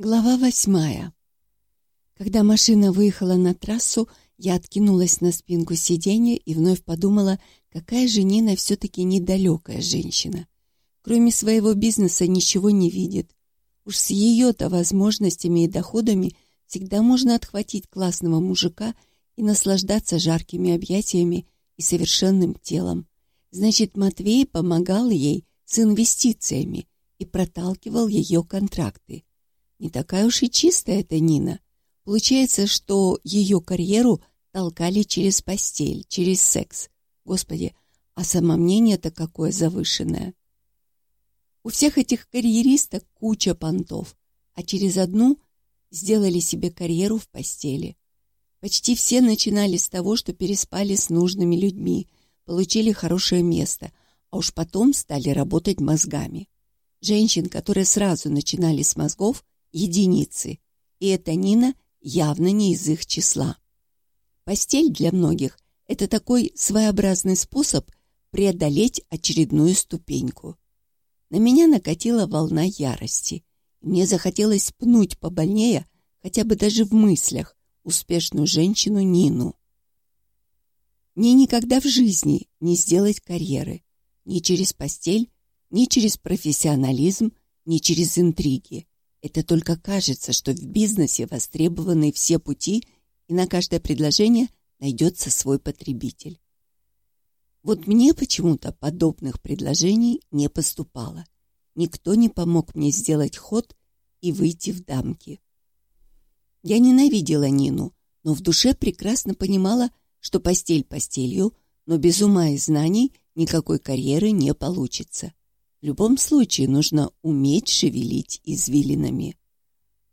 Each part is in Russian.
Глава восьмая. Когда машина выехала на трассу, я откинулась на спинку сиденья и вновь подумала, какая же Нина все-таки недалекая женщина. Кроме своего бизнеса ничего не видит. Уж с ее-то возможностями и доходами всегда можно отхватить классного мужика и наслаждаться жаркими объятиями и совершенным телом. Значит, Матвей помогал ей с инвестициями и проталкивал ее контракты. Не такая уж и чистая эта Нина. Получается, что ее карьеру толкали через постель, через секс. Господи, а самомнение-то какое завышенное. У всех этих карьеристок куча понтов, а через одну сделали себе карьеру в постели. Почти все начинали с того, что переспали с нужными людьми, получили хорошее место, а уж потом стали работать мозгами. Женщин, которые сразу начинали с мозгов, единицы, и эта Нина явно не из их числа. Постель для многих – это такой своеобразный способ преодолеть очередную ступеньку. На меня накатила волна ярости. Мне захотелось пнуть побольнее, хотя бы даже в мыслях, успешную женщину Нину. Мне никогда в жизни не сделать карьеры. Ни через постель, ни через профессионализм, ни через интриги. Это только кажется, что в бизнесе востребованы все пути, и на каждое предложение найдется свой потребитель. Вот мне почему-то подобных предложений не поступало. Никто не помог мне сделать ход и выйти в дамки. Я ненавидела Нину, но в душе прекрасно понимала, что постель постелью, но без ума и знаний никакой карьеры не получится. В любом случае нужно уметь шевелить извилинами.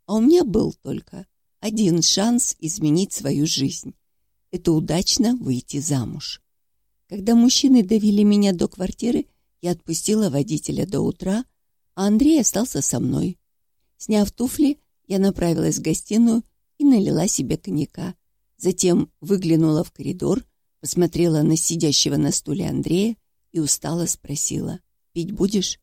А у меня был только один шанс изменить свою жизнь. Это удачно выйти замуж. Когда мужчины довели меня до квартиры, я отпустила водителя до утра, а Андрей остался со мной. Сняв туфли, я направилась в гостиную и налила себе коньяка. Затем выглянула в коридор, посмотрела на сидящего на стуле Андрея и устало спросила. Пить будешь?»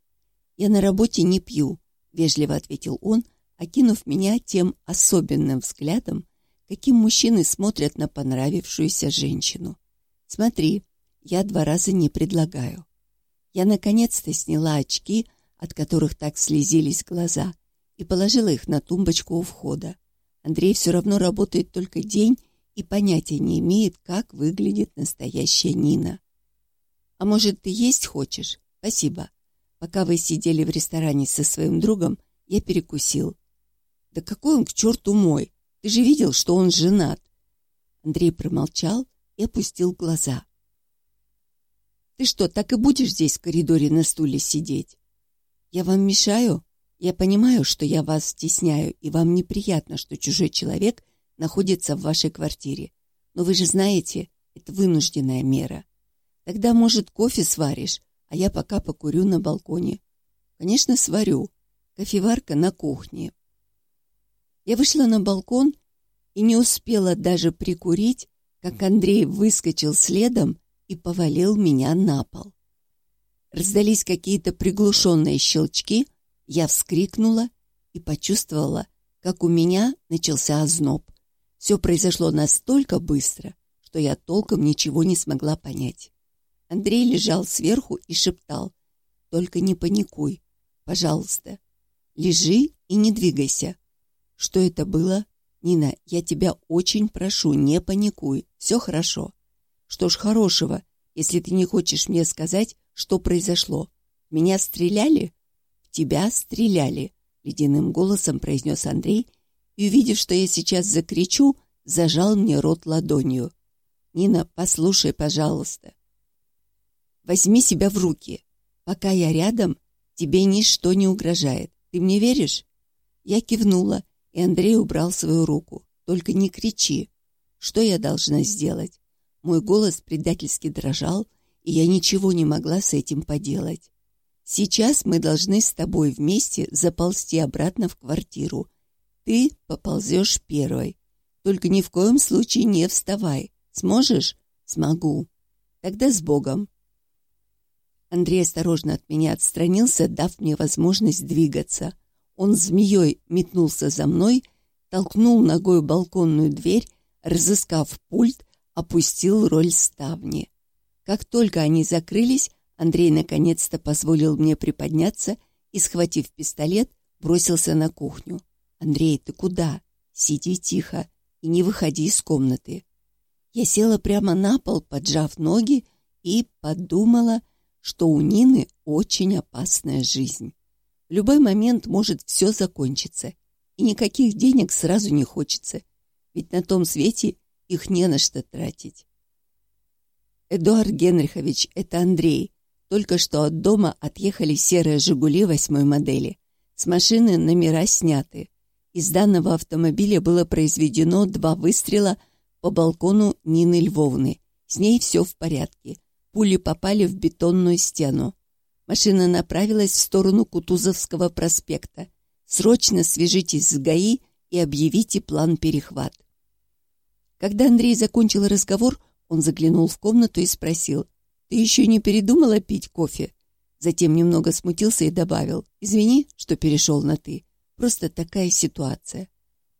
«Я на работе не пью», — вежливо ответил он, окинув меня тем особенным взглядом, каким мужчины смотрят на понравившуюся женщину. «Смотри, я два раза не предлагаю». Я наконец-то сняла очки, от которых так слезились глаза, и положила их на тумбочку у входа. Андрей все равно работает только день и понятия не имеет, как выглядит настоящая Нина. «А может, ты есть хочешь?» «Спасибо. Пока вы сидели в ресторане со своим другом, я перекусил». «Да какой он к черту мой? Ты же видел, что он женат?» Андрей промолчал и опустил глаза. «Ты что, так и будешь здесь в коридоре на стуле сидеть?» «Я вам мешаю? Я понимаю, что я вас стесняю, и вам неприятно, что чужой человек находится в вашей квартире. Но вы же знаете, это вынужденная мера. Тогда, может, кофе сваришь, а я пока покурю на балконе. Конечно, сварю. Кофеварка на кухне. Я вышла на балкон и не успела даже прикурить, как Андрей выскочил следом и повалил меня на пол. Раздались какие-то приглушенные щелчки, я вскрикнула и почувствовала, как у меня начался озноб. Все произошло настолько быстро, что я толком ничего не смогла понять. Андрей лежал сверху и шептал. «Только не паникуй, пожалуйста. Лежи и не двигайся». «Что это было?» «Нина, я тебя очень прошу, не паникуй. Все хорошо». «Что ж хорошего, если ты не хочешь мне сказать, что произошло? Меня стреляли?» тебя стреляли», — ледяным голосом произнес Андрей, и, увидев, что я сейчас закричу, зажал мне рот ладонью. «Нина, послушай, пожалуйста. Возьми себя в руки. Пока я рядом, тебе ничто не угрожает. Ты мне веришь?» Я кивнула, и Андрей убрал свою руку. «Только не кричи. Что я должна сделать?» Мой голос предательски дрожал, и я ничего не могла с этим поделать. «Сейчас мы должны с тобой вместе заползти обратно в квартиру. Ты поползешь первой. Только ни в коем случае не вставай. Сможешь?» «Смогу. Тогда с Богом. Андрей осторожно от меня отстранился, дав мне возможность двигаться. Он змеей метнулся за мной, толкнул ногой балконную дверь, разыскав пульт, опустил роль ставни. Как только они закрылись, Андрей наконец-то позволил мне приподняться и, схватив пистолет, бросился на кухню. «Андрей, ты куда? Сиди тихо и не выходи из комнаты». Я села прямо на пол, поджав ноги, и подумала, что у Нины очень опасная жизнь. В любой момент может все закончиться, и никаких денег сразу не хочется, ведь на том свете их не на что тратить. Эдуард Генрихович, это Андрей. Только что от дома отъехали серые «Жигули» восьмой модели. С машины номера сняты. Из данного автомобиля было произведено два выстрела по балкону Нины Львовны. С ней все в порядке. Пули попали в бетонную стену. Машина направилась в сторону Кутузовского проспекта. Срочно свяжитесь с ГАИ и объявите план перехват. Когда Андрей закончил разговор, он заглянул в комнату и спросил, «Ты еще не передумала пить кофе?» Затем немного смутился и добавил, «Извини, что перешел на «ты». Просто такая ситуация».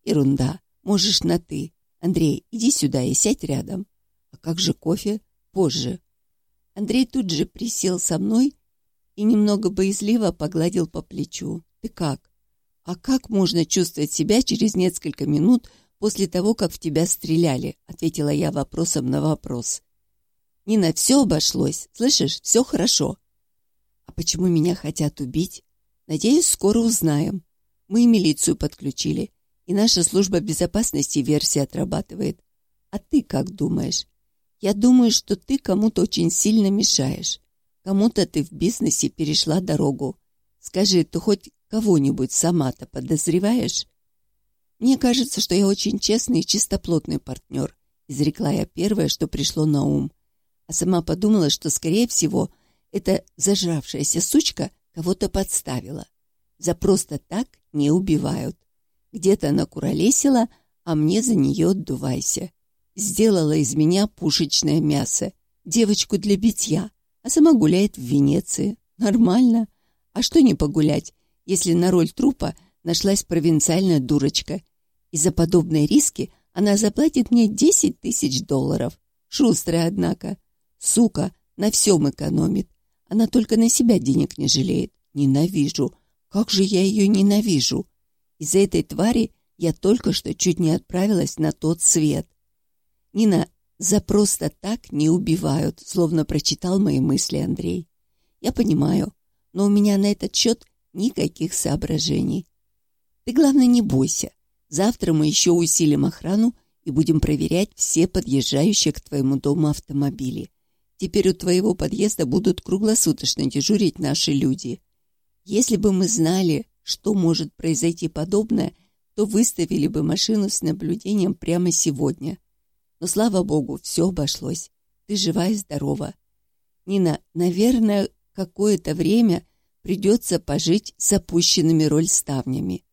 «Ерунда. Можешь на «ты». Андрей, иди сюда и сядь рядом». «А как же кофе?» «Позже». Андрей тут же присел со мной и немного боязливо погладил по плечу. «Ты как?» «А как можно чувствовать себя через несколько минут после того, как в тебя стреляли?» ответила я вопросом на вопрос. «Нина, все обошлось. Слышишь, все хорошо». «А почему меня хотят убить?» «Надеюсь, скоро узнаем. Мы и милицию подключили, и наша служба безопасности версии отрабатывает. А ты как думаешь?» «Я думаю, что ты кому-то очень сильно мешаешь. Кому-то ты в бизнесе перешла дорогу. Скажи, ты хоть кого-нибудь сама-то подозреваешь?» «Мне кажется, что я очень честный и чистоплотный партнер», изрекла я первое, что пришло на ум. А сама подумала, что, скорее всего, эта зажравшаяся сучка кого-то подставила. За просто так не убивают. Где-то она куролесила, а мне за нее отдувайся. Сделала из меня пушечное мясо, девочку для битья, а сама гуляет в Венеции. Нормально. А что не погулять, если на роль трупа нашлась провинциальная дурочка. И за подобные риски она заплатит мне 10 тысяч долларов. Шустрая, однако. Сука, на всем экономит. Она только на себя денег не жалеет. Ненавижу. Как же я ее ненавижу. Из-за этой твари я только что чуть не отправилась на тот свет. Нина, за просто так не убивают, словно прочитал мои мысли Андрей. Я понимаю, но у меня на этот счет никаких соображений. Ты, главное, не бойся. Завтра мы еще усилим охрану и будем проверять все подъезжающие к твоему дому автомобили. Теперь у твоего подъезда будут круглосуточно дежурить наши люди. Если бы мы знали, что может произойти подобное, то выставили бы машину с наблюдением прямо сегодня. Но, слава богу, все обошлось. Ты жива и здорова. Нина, наверное, какое-то время придется пожить с опущенными роль ставнями.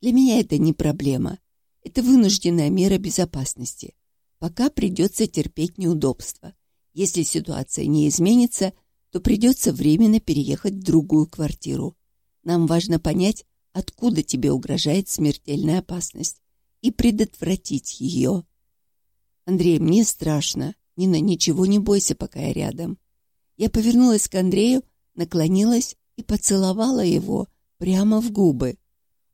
Для меня это не проблема. Это вынужденная мера безопасности. Пока придется терпеть неудобства. Если ситуация не изменится, то придется временно переехать в другую квартиру. Нам важно понять, откуда тебе угрожает смертельная опасность, и предотвратить ее. Андрей, мне страшно. Нина, ничего не бойся, пока я рядом. Я повернулась к Андрею, наклонилась и поцеловала его прямо в губы.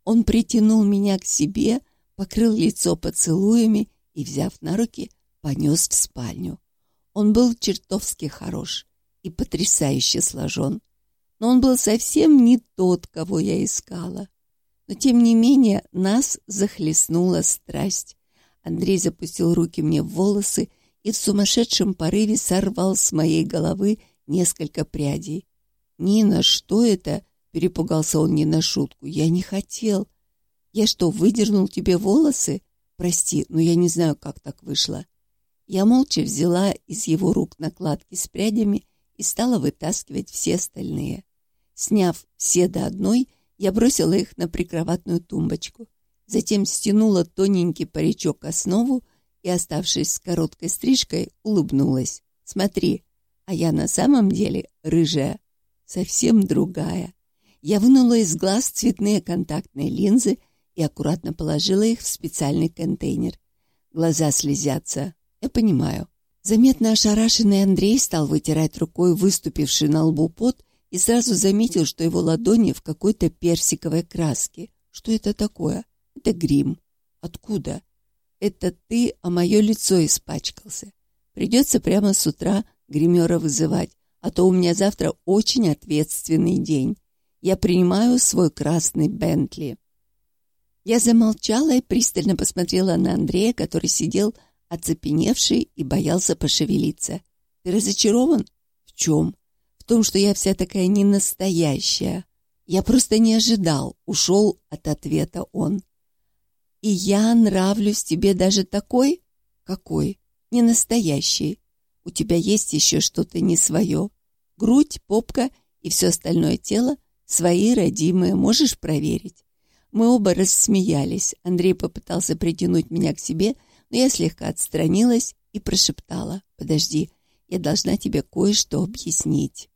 Он притянул меня к себе, покрыл лицо поцелуями и, взяв на руки, понес в спальню. Он был чертовски хорош и потрясающе сложен, но он был совсем не тот, кого я искала. Но, тем не менее, нас захлестнула страсть. Андрей запустил руки мне в волосы и в сумасшедшем порыве сорвал с моей головы несколько прядей. «Нина, что это?» Перепугался он не на шутку. «Я не хотел. Я что, выдернул тебе волосы? Прости, но я не знаю, как так вышло». Я молча взяла из его рук накладки с прядями и стала вытаскивать все остальные. Сняв все до одной, я бросила их на прикроватную тумбочку. Затем стянула тоненький паричок основу и, оставшись с короткой стрижкой, улыбнулась. «Смотри, а я на самом деле рыжая, совсем другая. Я вынула из глаз цветные контактные линзы и аккуратно положила их в специальный контейнер. Глаза слезятся. Я понимаю. Заметно ошарашенный Андрей стал вытирать рукой выступивший на лбу пот и сразу заметил, что его ладони в какой-то персиковой краске. Что это такое? Это грим. Откуда? Это ты, а мое лицо испачкался. Придется прямо с утра гримера вызывать, а то у меня завтра очень ответственный день. Я принимаю свой красный Бентли. Я замолчала и пристально посмотрела на Андрея, который сидел оцепеневший и боялся пошевелиться. «Ты разочарован?» «В чем?» «В том, что я вся такая ненастоящая». «Я просто не ожидал», — ушел от ответа он. «И я нравлюсь тебе даже такой?» «Какой?» «Не настоящий. У тебя есть еще что-то не свое. Грудь, попка и все остальное тело Свои родимые, можешь проверить?» Мы оба рассмеялись. Андрей попытался притянуть меня к себе, но я слегка отстранилась и прошептала. «Подожди, я должна тебе кое-что объяснить».